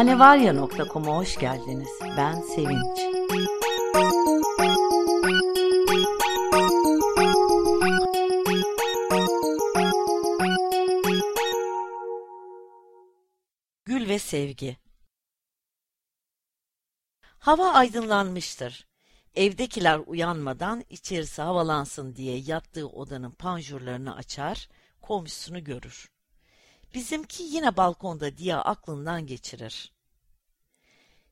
hanevarya.com'a hoş geldiniz. Ben Sevinç. Gül ve Sevgi Hava aydınlanmıştır. Evdekiler uyanmadan içerisi havalansın diye yattığı odanın panjurlarını açar, komşusunu görür. Bizimki yine balkonda diye aklından geçirir.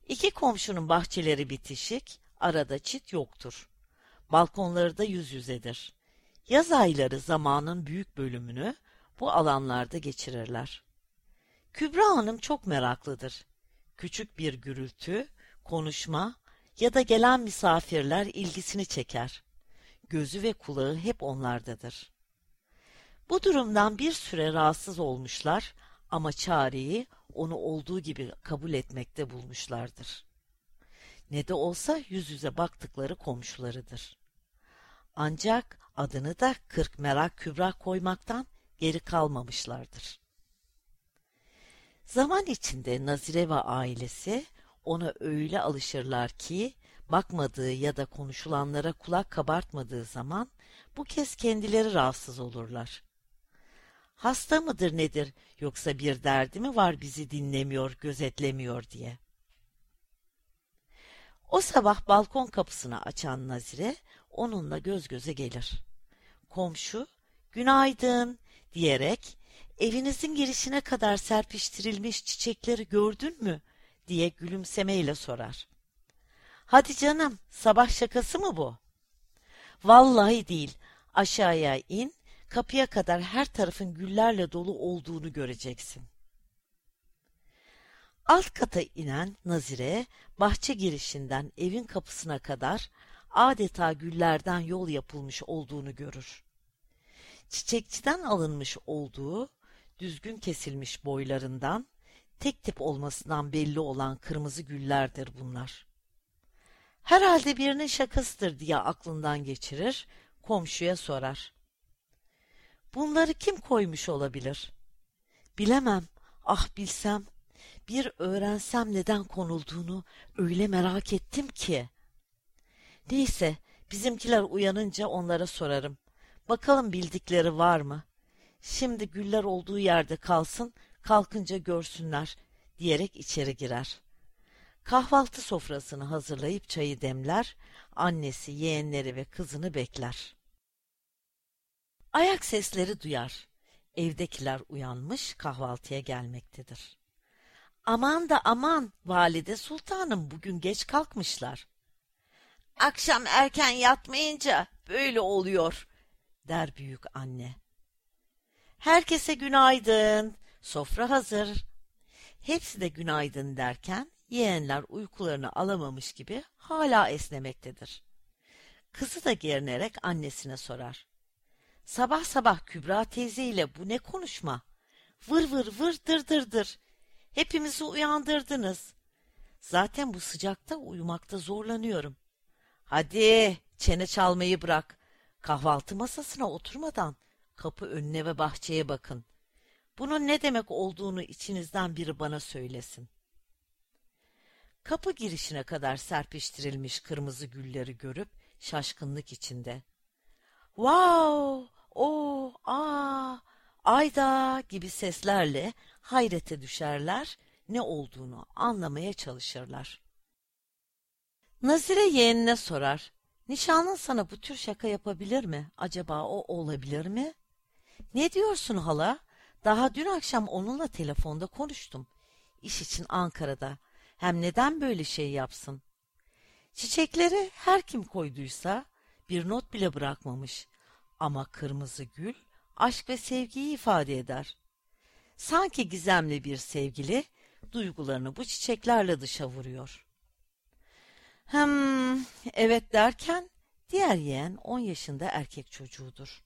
İki komşunun bahçeleri bitişik, arada çit yoktur. Balkonları da yüz yüzedir. Yaz ayları zamanın büyük bölümünü bu alanlarda geçirirler. Kübra Hanım çok meraklıdır. Küçük bir gürültü, konuşma ya da gelen misafirler ilgisini çeker. Gözü ve kulağı hep onlardadır. Bu durumdan bir süre rahatsız olmuşlar ama çareyi onu olduğu gibi kabul etmekte bulmuşlardır. Ne de olsa yüz yüze baktıkları komşularıdır. Ancak adını da kırk merak kübra koymaktan geri kalmamışlardır. Zaman içinde Nazire ve ailesi ona öyle alışırlar ki bakmadığı ya da konuşulanlara kulak kabartmadığı zaman bu kez kendileri rahatsız olurlar. Hasta mıdır nedir yoksa bir derdi mi var bizi dinlemiyor, gözetlemiyor diye. O sabah balkon kapısını açan Nazire onunla göz göze gelir. Komşu, günaydın diyerek evinizin girişine kadar serpiştirilmiş çiçekleri gördün mü diye gülümsemeyle sorar. Hadi canım, sabah şakası mı bu? Vallahi değil, aşağıya in, kapıya kadar her tarafın güllerle dolu olduğunu göreceksin. Alt kata inen Nazire, bahçe girişinden evin kapısına kadar adeta güllerden yol yapılmış olduğunu görür. Çiçekçiden alınmış olduğu, düzgün kesilmiş boylarından, tek tip olmasından belli olan kırmızı güllerdir bunlar. Herhalde birinin şakasıdır diye aklından geçirir, komşuya sorar. Bunları kim koymuş olabilir? Bilemem, ah bilsem. Bir öğrensem neden konulduğunu öyle merak ettim ki. Neyse, bizimkiler uyanınca onlara sorarım. Bakalım bildikleri var mı? Şimdi güller olduğu yerde kalsın, kalkınca görsünler diyerek içeri girer. Kahvaltı sofrasını hazırlayıp çayı demler, annesi, yeğenleri ve kızını bekler. Ayak sesleri duyar. Evdekiler uyanmış kahvaltıya gelmektedir. Aman da aman valide sultanım bugün geç kalkmışlar. Akşam erken yatmayınca böyle oluyor der büyük anne. Herkese günaydın. Sofra hazır. Hepsi de günaydın derken yeğenler uykularını alamamış gibi hala esnemektedir. Kızı da gerinerek annesine sorar. Sabah sabah Kübra teyzeyle bu ne konuşma? Vır vır vır dır dır dır. Hepimizi uyandırdınız. Zaten bu sıcakta uyumakta zorlanıyorum. Hadi çene çalmayı bırak. Kahvaltı masasına oturmadan kapı önüne ve bahçeye bakın. Bunun ne demek olduğunu içinizden biri bana söylesin. Kapı girişine kadar serpiştirilmiş kırmızı gülleri görüp şaşkınlık içinde. Wow, o, aa, ayda gibi seslerle hayrete düşerler, ne olduğunu anlamaya çalışırlar. Nazire yeğenine sorar. Nişanlın sana bu tür şaka yapabilir mi? Acaba o olabilir mi? Ne diyorsun hala? Daha dün akşam onunla telefonda konuştum. İş için Ankara'da. Hem neden böyle şey yapsın? Çiçekleri her kim koyduysa bir not bile bırakmamış. Ama kırmızı gül aşk ve sevgiyi ifade eder. Sanki gizemli bir sevgili duygularını bu çiçeklerle dışa vuruyor. Hem evet derken diğer yeğen on yaşında erkek çocuğudur.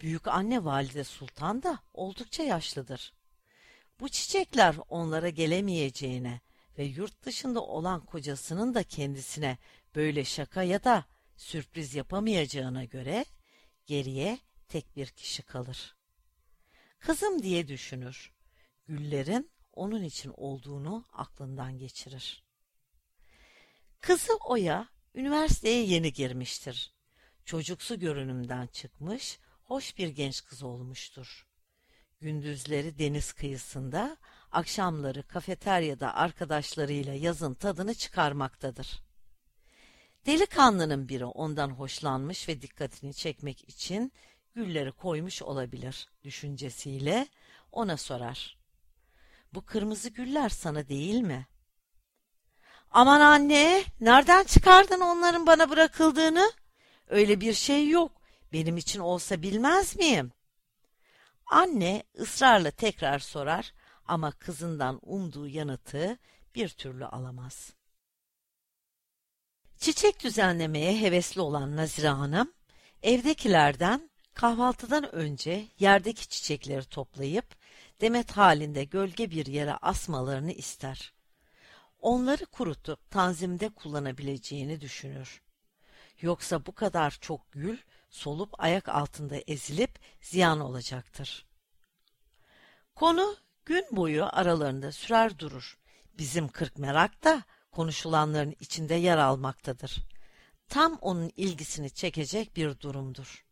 Büyük anne valide sultan da oldukça yaşlıdır. Bu çiçekler onlara gelemeyeceğine ve yurt dışında olan kocasının da kendisine böyle şaka ya da sürpriz yapamayacağına göre geriye tek bir kişi kalır. Kızım diye düşünür. Güllerin onun için olduğunu aklından geçirir. Kızı Oya üniversiteye yeni girmiştir. Çocuksu görünümden çıkmış, hoş bir genç kız olmuştur. Gündüzleri deniz kıyısında, akşamları kafeteryada arkadaşlarıyla yazın tadını çıkarmaktadır. Delikanlının biri ondan hoşlanmış ve dikkatini çekmek için gülleri koymuş olabilir düşüncesiyle ona sorar. Bu kırmızı güller sana değil mi? Aman anne, nereden çıkardın onların bana bırakıldığını? Öyle bir şey yok. Benim için olsa bilmez miyim? Anne ısrarla tekrar sorar ama kızından umduğu yanıtı bir türlü alamaz. Çiçek düzenlemeye hevesli olan Nazire Hanım, evdekilerden kahvaltıdan önce yerdeki çiçekleri toplayıp demet halinde gölge bir yere asmalarını ister. Onları kurutup tanzimde kullanabileceğini düşünür. Yoksa bu kadar çok gül solup ayak altında ezilip ziyan olacaktır. Konu gün boyu aralarında sürer durur. Bizim kırk merak da konuşulanların içinde yer almaktadır. Tam onun ilgisini çekecek bir durumdur.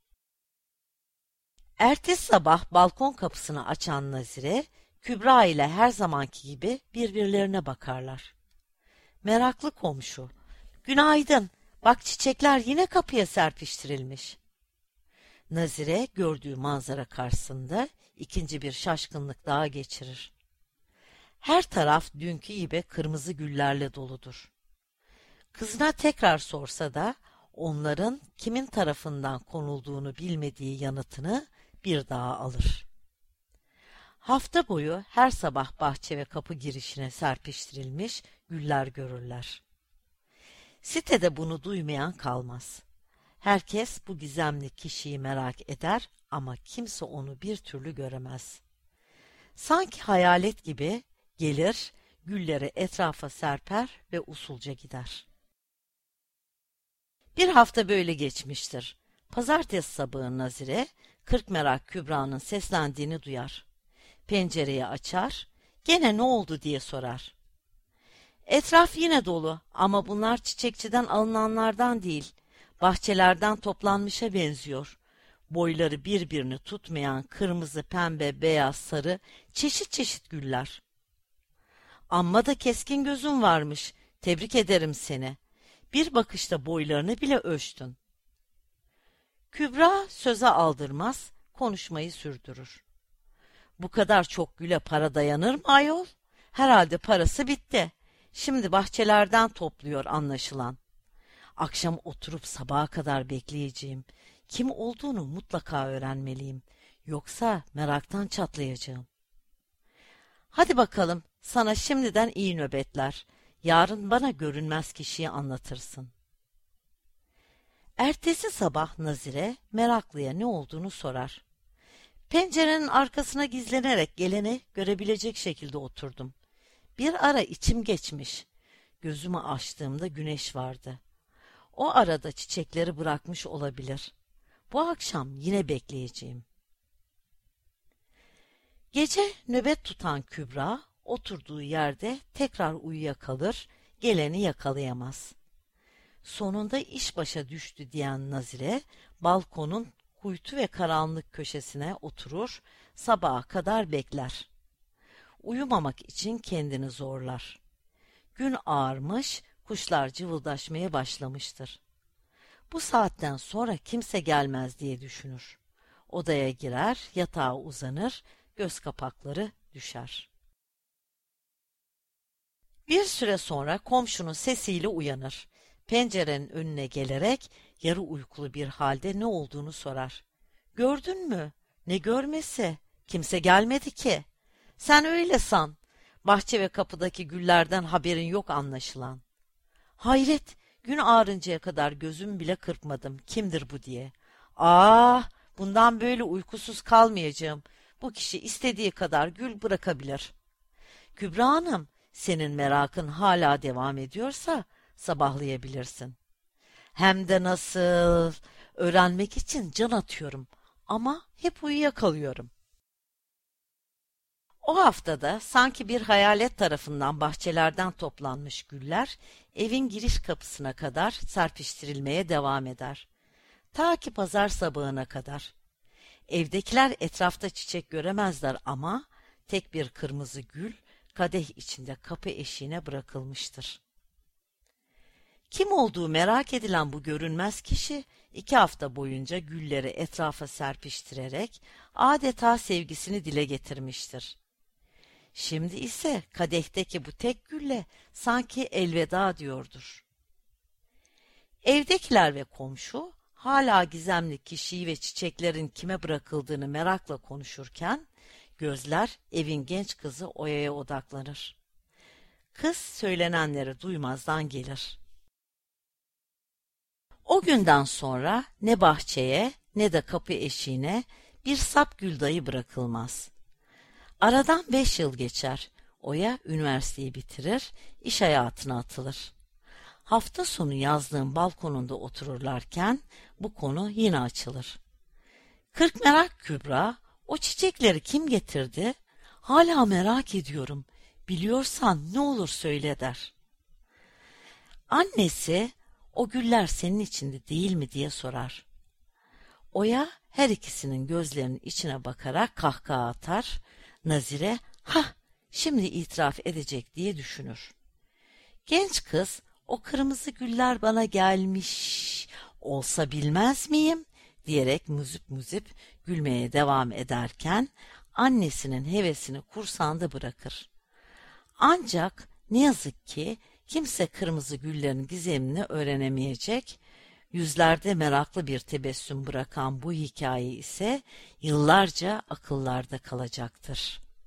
Ertesi sabah balkon kapısını açan Nazire, Kübra ile her zamanki gibi birbirlerine bakarlar. Meraklı komşu, günaydın, bak çiçekler yine kapıya serpiştirilmiş. Nazire gördüğü manzara karşısında ikinci bir şaşkınlık daha geçirir. Her taraf dünkü gibi kırmızı güllerle doludur. Kızına tekrar sorsa da onların kimin tarafından konulduğunu bilmediği yanıtını bir daha alır. Hafta boyu her sabah bahçe ve kapı girişine serpiştirilmiş güller görürler. Sitede bunu duymayan kalmaz. Herkes bu gizemli kişiyi merak eder ama kimse onu bir türlü göremez. Sanki hayalet gibi gelir, gülleri etrafa serper ve usulca gider. Bir hafta böyle geçmiştir. Pazartesi sabahı Nazire, kırk merak Kübra'nın seslendiğini duyar. Pencereyi açar, gene ne oldu diye sorar. Etraf yine dolu ama bunlar çiçekçiden alınanlardan değil, bahçelerden toplanmışa benziyor. Boyları birbirini tutmayan kırmızı, pembe, beyaz, sarı, çeşit çeşit güller. Amma da keskin gözün varmış, tebrik ederim seni. Bir bakışta boylarını bile ölçtün. Kübra söze aldırmaz, konuşmayı sürdürür. Bu kadar çok güle para dayanır mı ayol? Herhalde parası bitti. Şimdi bahçelerden topluyor anlaşılan. Akşam oturup sabaha kadar bekleyeceğim. Kim olduğunu mutlaka öğrenmeliyim. Yoksa meraktan çatlayacağım. Hadi bakalım, sana şimdiden iyi nöbetler. Yarın bana görünmez kişiyi anlatırsın. Ertesi sabah Nazire meraklıya ne olduğunu sorar. Pencerenin arkasına gizlenerek geleni görebilecek şekilde oturdum. Bir ara içim geçmiş. Gözümü açtığımda güneş vardı. O arada çiçekleri bırakmış olabilir. Bu akşam yine bekleyeceğim. Gece nöbet tutan Kübra oturduğu yerde tekrar uyuyakalır, geleni yakalayamaz. Sonunda iş başa düştü diyen Nazire balkonun kuytu ve karanlık köşesine oturur, sabaha kadar bekler. Uyumamak için kendini zorlar. Gün ağarmış, kuşlar cıvıldaşmaya başlamıştır. Bu saatten sonra kimse gelmez diye düşünür. Odaya girer, yatağa uzanır, göz kapakları düşer. Bir süre sonra komşunun sesiyle uyanır. Pencerenin önüne gelerek yarı uykulu bir halde ne olduğunu sorar. Gördün mü? Ne görmesi? Kimse gelmedi ki. Sen öyle san. Bahçe ve kapıdaki güllerden haberin yok anlaşılan. Hayret, gün ağrıncaya kadar gözüm bile kırpmadım. Kimdir bu diye. Ah, bundan böyle uykusuz kalmayacağım. Bu kişi istediği kadar gül bırakabilir. Kübra Hanım, senin merakın hala devam ediyorsa sabahlayabilirsin. Hem de nasıl? Öğrenmek için can atıyorum ama hep uyuyakalıyorum. O haftada sanki bir hayalet tarafından bahçelerden toplanmış güller evin giriş kapısına kadar serpiştirilmeye devam eder. Ta ki pazar sabahına kadar. Evdekiler etrafta çiçek göremezler ama tek bir kırmızı gül kadeh içinde kapı eşiğine bırakılmıştır. Kim olduğu merak edilen bu görünmez kişi iki hafta boyunca gülleri etrafa serpiştirerek adeta sevgisini dile getirmiştir. Şimdi ise kadehteki bu tek gülle sanki elveda diyordur. Evdekiler ve komşu hala gizemli kişiyi ve çiçeklerin kime bırakıldığını merakla konuşurken gözler evin genç kızı Oya'ya odaklanır. Kız söylenenleri duymazdan gelir. O günden sonra ne bahçeye ne de kapı eşiğine bir sap gül dayı bırakılmaz. Aradan beş yıl geçer. Oya üniversiteyi bitirir, iş hayatına atılır. Hafta sonu yazlığın balkonunda otururlarken bu konu yine açılır. Kırk merak Kübra, o çiçekleri kim getirdi? Hala merak ediyorum. Biliyorsan ne olur söyle der. Annesi, o güller senin içinde değil mi diye sorar. Oya her ikisinin gözlerinin içine bakarak kahkaha atar, Nazire, ha şimdi itiraf edecek diye düşünür. Genç kız, o kırmızı güller bana gelmiş, olsa bilmez miyim? Diyerek muzip muzip gülmeye devam ederken annesinin hevesini kursağında bırakır. Ancak ne yazık ki kimse kırmızı güllerin gizemini öğrenemeyecek, yüzlerde meraklı bir tebessüm bırakan bu hikaye ise yıllarca akıllarda kalacaktır.